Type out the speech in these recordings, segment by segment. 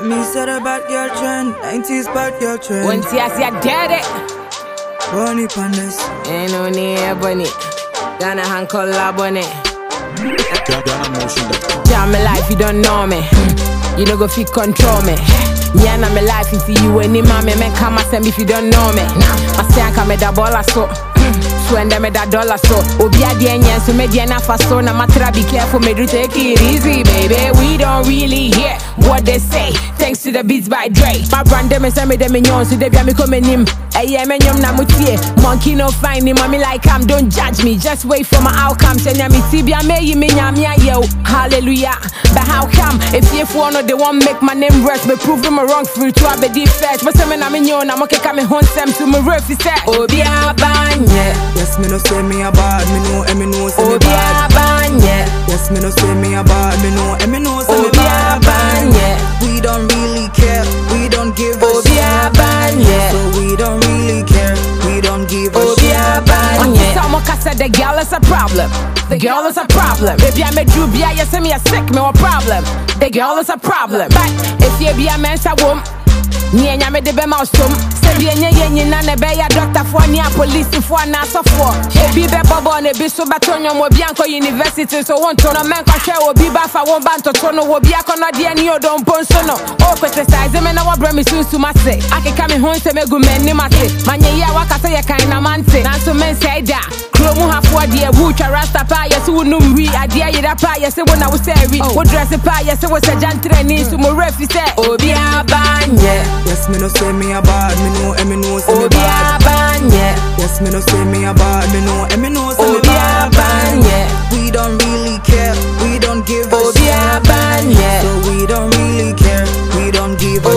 Let me set a bad girl trend, 90s bad girl trend. Once you see I did it, Bunny pandas. ain't no need bunny. Ghana hand collab on it. Yeah, my life, you don't know me. You don't go fit control me. Me and my life, if you any mommy, man, come and if you don't know me. I say I come double so. So and them that dollar so Obi a dear nyan so me dear na fa so na matra be careful me do take it easy baby we don't really hear what they say. Thanks to the beats by Dre. My brand them say me them nyon so they be me come nim eh yeah me nyom na mutie monkey no find me mommy like I'm don't judge me. Just wait for my outcome. Nya me tibia me me me yo. Hallelujah. But how come? If you for no they want make my name rest. Me prove them wrong free to abedi first but say me na me nyon na mo keka me hon sem to me refi say obi abanye Yes, me no say me a bad, me know, and me know say me Obi bad. abanye Yes, me no say me a bad, me know, and me know say me Obi bad. Someone can say the girl is a problem. The girl is a problem. Baby I made you be you say me a sick me a problem? The girl is a problem. But if you be a man a woman Nye nyame de bɛma wo som sɛbi ɛnyɛ yɛ nyina na ɛbɛyɛ dɔktafoɔ ne apolisifoɔ anaasɔfoɔ ebi bɛbɔ bɔɔ na ebi so bɛto nnwom obi ankɔ university. So wonto no oh, mɛnkɔhwɛ obi ba fa wo ba ntoto no obi akɔnɔdeɛ ne ɔdɔmpo nso no. O criticize me na wɔbrɛ me sunsum ase akeka me ho nsɛm egu m'anim ase manyɛ yi a waka sɛ yɛkan na mante nanso mensɛe da kurom hafoɔ deɛ wotwa rasta paa yɛ se wonom wi adeɛ yera paa yɛ se wo na wo sɛ wi wo drɛse paa yɛ se wo sɛ gyantrani so mo werɛ fi sɛ obi abanyɛ Yes, me no say me a bad, me know, and me know say me Obi bad. abanye, Yes, me no say me a bad, me know, and me know say me Obi bad. abanye, We don't really care, we don't give a Obi shit. abanye, So we don't really care, we don't give a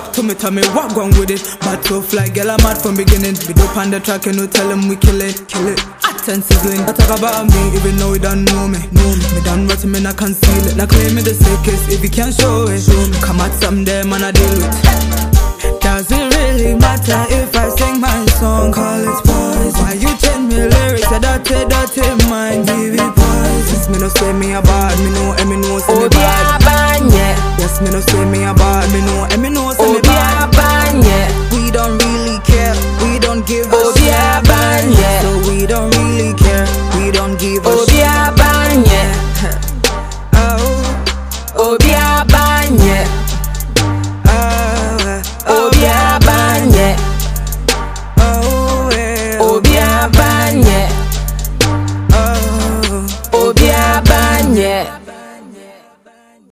up to me, tell me what going with it. But so fly, girl, I'm mad from beginning. We dope on the track and no tell them we kill it, kill it. Hot and sizzling. I talk about me, even though you don't know me, know me. Me done what me, I conceal it. Now claim me the sickest if you can't show it. Show me. Come at some day, man, I deal with. Does it really matter if I sing my song? Call it poison. Why you change me lyrics? A dirty, dirty mind, give it poison. Me no say me a bad, me know, and me know